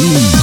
Mm.